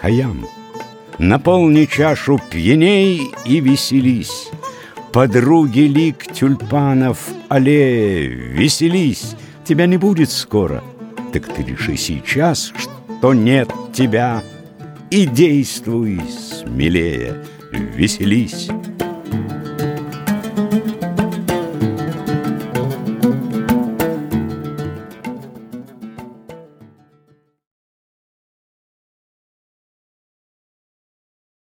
Хаям, наполни чашу пьяней и веселись. Подруги лик тюльпанов, але веселись. Тебя не будет скоро, так ты реши сейчас, что нет тебя. И действуй смелее, веселись.